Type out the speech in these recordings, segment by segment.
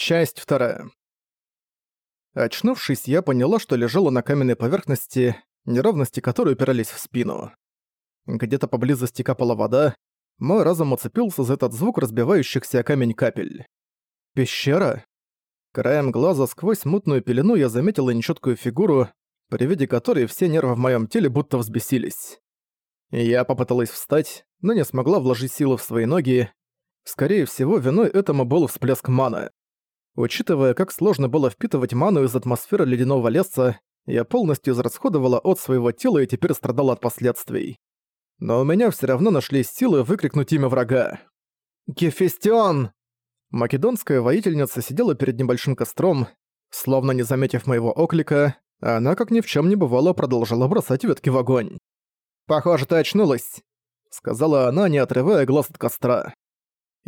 Часть вторая. Очнувшись, я поняла, что лежала на каменной поверхности, неровности которой упирались в спину. Где-то поблизости капала вода, мой разум уцепился за этот звук разбивающихся о камень капель. Пещера? Краем глаза сквозь мутную пелену я заметила нечёткую фигуру, при виде которой все нервы в моём теле будто взбесились. Я попыталась встать, но не смогла вложить силы в свои ноги. Скорее всего, виной этому был всплеск маны. Учитывая, как сложно было впитывать ману из атмосферы ледяного леса, я полностью израсходовала от своего тела и теперь страдала от последствий. Но у меня все равно нашлись силы выкрикнуть имя врага. «Гефестион!» Македонская воительница сидела перед небольшим костром, словно не заметив моего оклика, она, как ни в чем не бывало, продолжила бросать ветки в огонь. «Похоже, ты очнулась», — сказала она, не отрывая глаз от костра.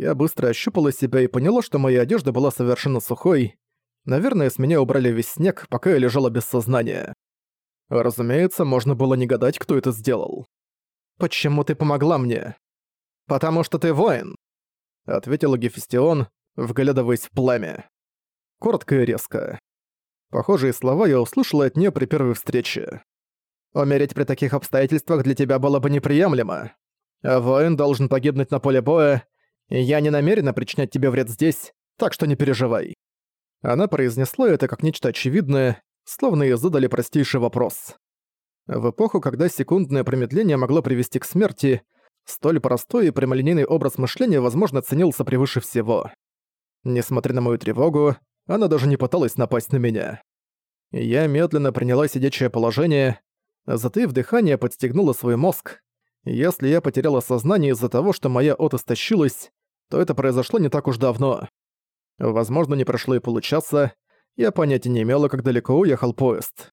Я быстро ощупала себя и поняла, что моя одежда была совершенно сухой. Наверное, с меня убрали весь снег, пока я лежала без сознания. Разумеется, можно было не гадать, кто это сделал. «Почему ты помогла мне?» «Потому что ты воин», — ответила Гефестион, вглядываясь в пламя. Коротко и резко. Похожие слова я услышала от нее при первой встрече. «Умереть при таких обстоятельствах для тебя было бы неприемлемо. А воин должен погибнуть на поле боя, я не намерена причинять тебе вред здесь, так что не переживай». Она произнесла это как нечто очевидное, словно ей задали простейший вопрос. В эпоху, когда секундное промедление могло привести к смерти, столь простой и прямолинейный образ мышления, возможно, ценился превыше всего. Несмотря на мою тревогу, она даже не пыталась напасть на меня. Я медленно приняла сидячее положение, затаив дыхание, подстегнула свой мозг. Если я потеряла сознание из-за того, что моя от истощилась, то это произошло не так уж давно. Возможно, не прошло и получаса, я понятия не имела, как далеко уехал поезд.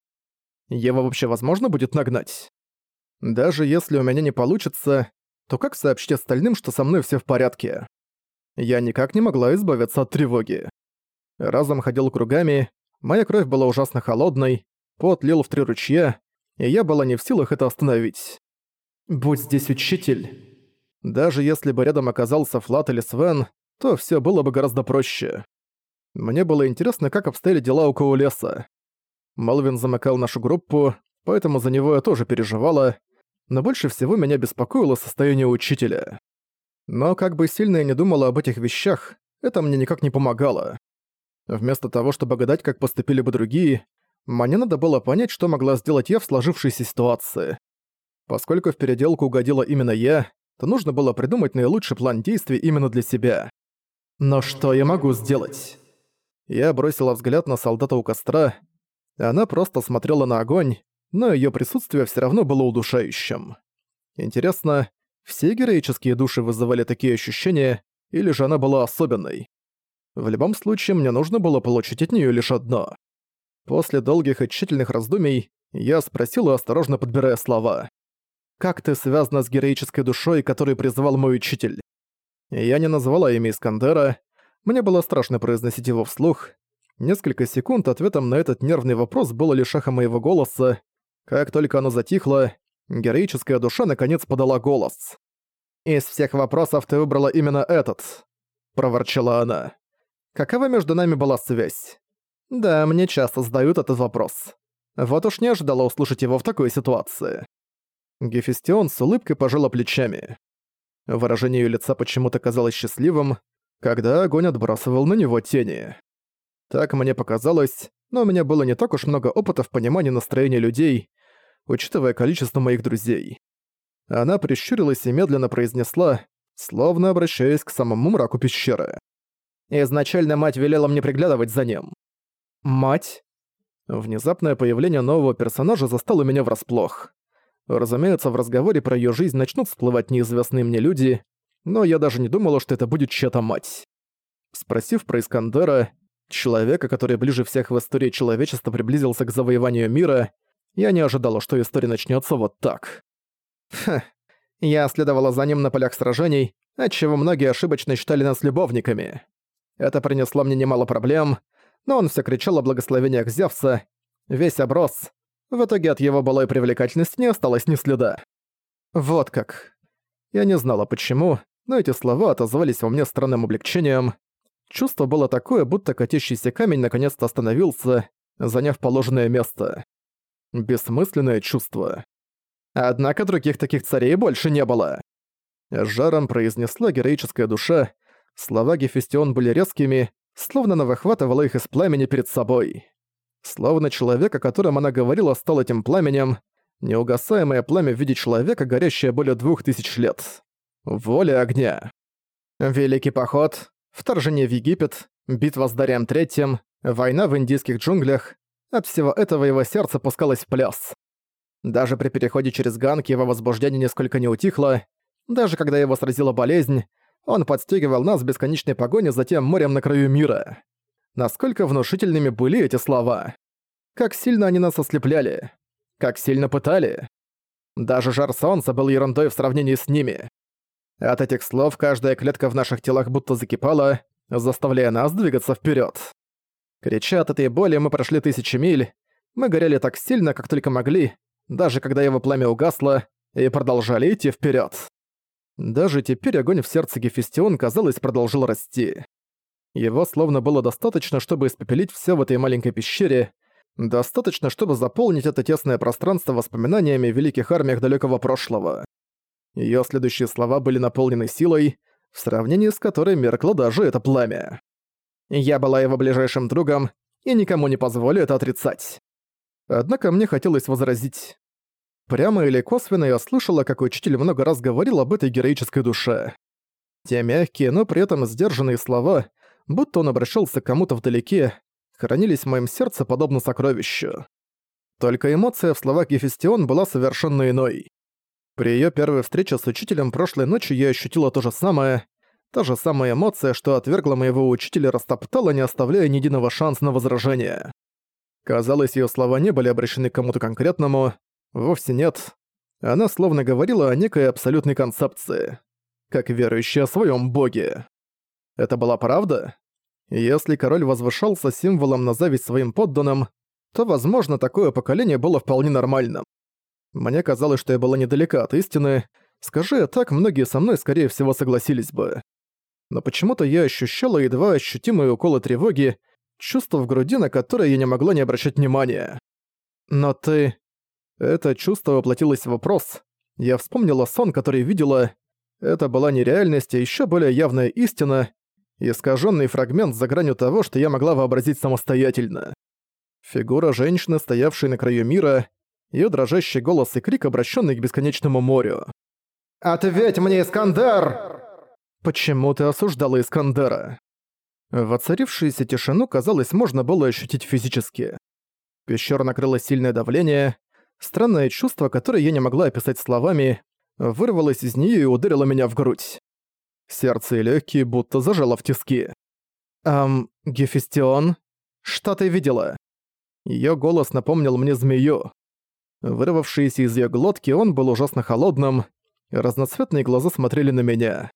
Его вообще возможно будет нагнать? Даже если у меня не получится, то как сообщить остальным, что со мной все в порядке? Я никак не могла избавиться от тревоги. Разом ходил кругами, моя кровь была ужасно холодной, пот лил в три ручья, и я была не в силах это остановить. «Будь здесь учитель», даже если бы рядом оказался Флат или Свен, то все было бы гораздо проще. Мне было интересно, как обстояли дела у Коулеса. Малвин замыкал нашу группу, поэтому за него я тоже переживала, но больше всего меня беспокоило состояние учителя. Но как бы сильно я не думала об этих вещах, это мне никак не помогало. Вместо того, чтобы гадать, как поступили бы другие, мне надо было понять, что могла сделать я в сложившейся ситуации. Поскольку в переделку угодила именно я, то нужно было придумать наилучший план действий именно для себя. Но что я могу сделать? Я бросила взгляд на солдата у костра. Она просто смотрела на огонь, но её присутствие всё равно было удушающим. Интересно, все героические души вызывали такие ощущения, или же она была особенной? В любом случае, мне нужно было получить от неё лишь одно. После долгих и тщательных раздумий я спросила, осторожно подбирая слова. Как ты связана с героической душой, которую призывал мой учитель? Я не назвала имя Искандера. Мне было страшно произносить его вслух. Несколько секунд ответом на этот нервный вопрос было лишь эхо моего голоса. Как только оно затихло, героическая душа наконец подала голос. «Из всех вопросов ты выбрала именно этот», — проворчала она. «Какова между нами была связь?» «Да, мне часто задают этот вопрос. Вот уж не ожидала услышать его в такой ситуации». Гефестион с улыбкой пожала плечами. Выражение её лица почему-то казалось счастливым, когда огонь отбрасывал на него тени. Так мне показалось, но у меня было не так уж много опыта в понимании настроения людей, учитывая количество моих друзей. Она прищурилась и медленно произнесла, словно обращаясь к самому мраку пещеры. «Изначально мать велела мне приглядывать за ним». «Мать?» Внезапное появление нового персонажа застало меня врасплох. Разумеется, в разговоре про её жизнь начнут всплывать неизвестные мне люди, но я даже не думала, что это будет чья-то мать. Спросив про Искандера, человека, который ближе всех в истории человечества приблизился к завоеванию мира, я не ожидала, что история начнётся вот так. Хм, я следовала за ним на полях сражений, отчего многие ошибочно считали нас любовниками. Это принесло мне немало проблем, но он всё кричал о благословениях Зевса, весь оброс, в итоге от его былой привлекательности не осталось ни следа. Вот как. Я не знала почему, но эти слова отозвались во мне странным облегчением. Чувство было такое, будто катящийся камень наконец-то остановился, заняв положенное место. Бессмысленное чувство. Однако других таких царей больше не было. Жаром произнесла героическая душа, слова Гефестион были резкими, словно она выхватывала их из пламени перед собой. Словно человек, о котором она говорила, стал этим пламенем, неугасаемое пламя в виде человека, горящее более двух тысяч лет. Воля огня. Великий поход, вторжение в Египет, битва с Дарием Третьим, война в индийских джунглях. От всего этого его сердце пускалось в пляс. Даже при переходе через Ганг его возбуждение нисколько не утихло. Даже когда его сразила болезнь, он подстегивал нас в бесконечной погоне за тем морем на краю мира. Насколько внушительными были эти слова. Как сильно они нас ослепляли. Как сильно пытали. Даже жар солнца был ерундой в сравнении с ними. От этих слов каждая клетка в наших телах будто закипала, заставляя нас двигаться вперед. Крича от этой боли, мы прошли тысячи миль. Мы горели так сильно, как только могли, даже когда его пламя угасло, и продолжали идти вперед. Даже теперь огонь в сердце Гефестион, казалось, продолжил расти. Его словно было достаточно, чтобы испепелить все в этой маленькой пещере, достаточно, чтобы заполнить это тесное пространство воспоминаниями о великих армиях далекого прошлого. Ее следующие слова были наполнены силой, в сравнении с которой меркло даже это пламя. Я была его ближайшим другом, и никому не позволю это отрицать. Однако мне хотелось возразить. Прямо или косвенно я слышала, как учитель много раз говорил об этой героической душе. Те мягкие, но при этом сдержанные слова, будто он обращался к кому-то вдалеке, хранились в моем сердце подобно сокровищу. Только эмоция в словах Гефестион была совершенно иной. При её первой встрече с учителем прошлой ночью я ощутила то же самое, та же самая эмоция, что отвергла моего учителя, растоптала, не оставляя ни единого шанса на возражение. Казалось, её слова не были обращены к кому-то конкретному, вовсе нет. Она словно говорила о некой абсолютной концепции, как верующая о своём боге. Это была правда? Если король возвышался символом на зависть своим подданным, то, возможно, такое поколение было вполне нормальным. Мне казалось, что я была недалека от истины. Скажи так, многие со мной, скорее всего, согласились бы. Но почему-то я ощущала едва ощутимые уколы тревоги, чувство в груди, на которое я не могла не обращать внимания. Но ты... Это чувство воплотилось в вопрос. Я вспомнила сон, который видела. Это была не реальность, а ещё более явная истина, искаженный фрагмент за гранью того, что я могла вообразить самостоятельно. Фигура женщины, стоявшей на краю мира, ее дрожащий голос и крик, обращенный к бесконечному морю. «Ответь мне, Искандер!» «Почему ты осуждала Искандера?» Воцарившуюся тишину, казалось, можно было ощутить физически. Пещера накрыло сильное давление, странное чувство, которое я не могла описать словами, вырвалось из нее и ударило меня в грудь. Сердце и легкие будто зажало в тиски. «Ам, Гефестион? Что ты видела?» Её голос напомнил мне змею. Вырвавшийся из её глотки, он был ужасно холодным, разноцветные глаза смотрели на меня.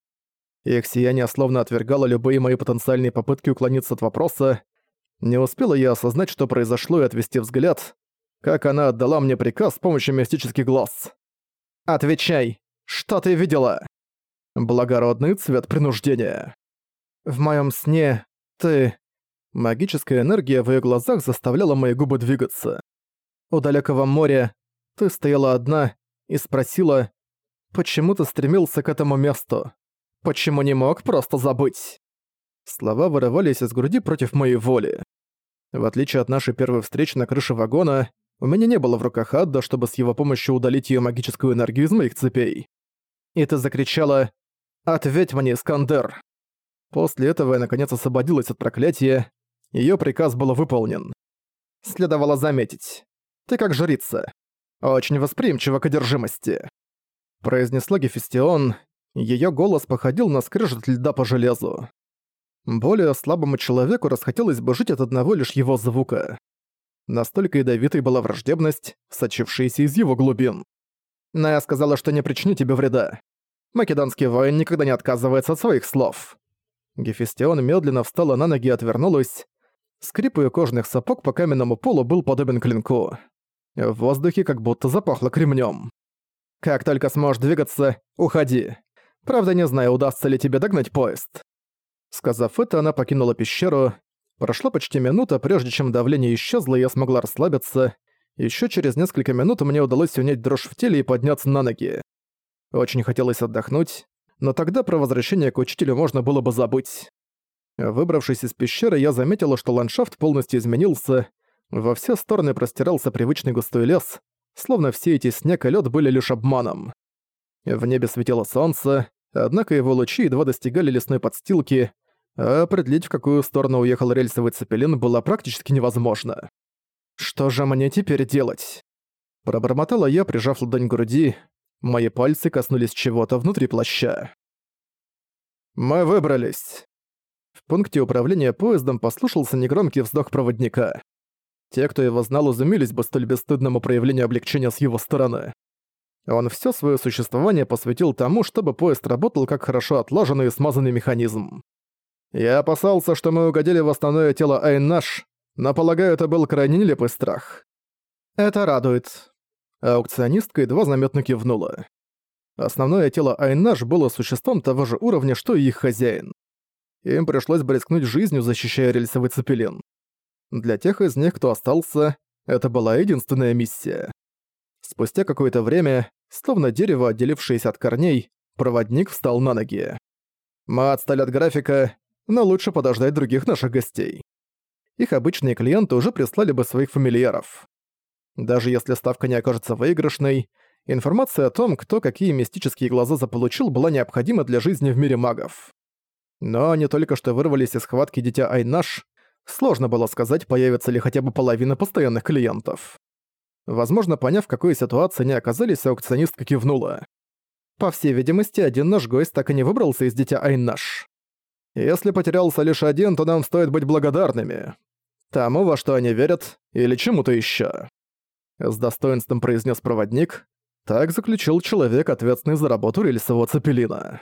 Их сияние словно отвергало любые мои потенциальные попытки уклониться от вопроса. Не успела я осознать, что произошло, и отвести взгляд, как она отдала мне приказ с помощью мистических глаз. «Отвечай! Что ты видела?» Благородный цвет принуждения. В моем сне ты... Магическая энергия в её глазах заставляла мои губы двигаться. У далекого моря ты стояла одна и спросила, почему ты стремился к этому месту? Почему не мог просто забыть? Слова вырывались из груди против моей воли. В отличие от нашей первой встречи на крыше вагона, у меня не было в руках Адда, чтобы с его помощью удалить её магическую энергию из моих цепей. И ты закричала «Ответь мне, Скандер!» После этого я наконец освободилась от проклятия, её приказ был выполнен. Следовало заметить. Ты как жрица. Очень восприимчива к одержимости. Произнесла Гефестион, её голос походил на скрежет льда по железу. Более слабому человеку расхотелось бы жить от одного лишь его звука. Настолько ядовитой была враждебность, сочившаяся из его глубин. Но я сказала, что не причиню тебе вреда. Македонский воин никогда не отказывается от своих слов. Гефестион медленно встала на ноги и отвернулась. Скрип ее кожных сапог по каменному полу был подобен клинку. В воздухе как будто запахло кремнем. «Как только сможешь двигаться, уходи. Правда, не знаю, удастся ли тебе догнать поезд». Сказав это, она покинула пещеру. Прошла почти минута, прежде чем давление исчезло, и я смогла расслабиться. Еще через несколько минут мне удалось унять дрожь в теле и подняться на ноги. Очень хотелось отдохнуть, но тогда про возвращение к учителю можно было бы забыть. Выбравшись из пещеры, я заметила, что ландшафт полностью изменился. Во все стороны простирался привычный густой лес, словно все эти снег и лед были лишь обманом. В небе светило солнце, однако его лучи едва достигали лесной подстилки, а определить, в какую сторону уехал рельсовый цепелин, было практически невозможно. «Что же мне теперь делать?» Пробормотала я, прижав ладонь к груди. Мои пальцы коснулись чего-то внутри плаща. «Мы выбрались!» В пункте управления поездом послушался негромкий вздох проводника. Те, кто его знал, изумились бы столь бесстыдному проявлению облегчения с его стороны. Он все свое существование посвятил тому, чтобы поезд работал как хорошо отлаженный и смазанный механизм. Я опасался, что мы угодили в основное тело Айнаш, но, полагаю, это был крайне нелепый страх. Это радует. Аукционистка едва заметно кивнула. Основное тело Айнаш было существом того же уровня, что и их хозяин. Им пришлось бы рискнуть жизнью, защищая рельсовый цепелин. Для тех из них, кто остался, это была единственная миссия. Спустя какое-то время, словно дерево, отделившееся от корней, проводник встал на ноги. Мы отстали от графика, но лучше подождать других наших гостей. Их обычные клиенты уже прислали бы своих фамильяров. Даже если ставка не окажется выигрышной, информация о том, кто какие мистические глаза заполучил, была необходима для жизни в мире магов. Но они только что вырвались из схватки Дитя Айнаш, Сложно было сказать, появится ли хотя бы половина постоянных клиентов. Возможно, поняв, в какой ситуации они оказались, аукционистка кивнула. По всей видимости, один наш гость так и не выбрался из Дитя Айнаш. Если потерялся лишь один, то нам стоит быть благодарными. Тому, во что они верят, или чему-то еще. С достоинством произнес проводник. Так заключил человек, ответственный за работу рельсового цепелина.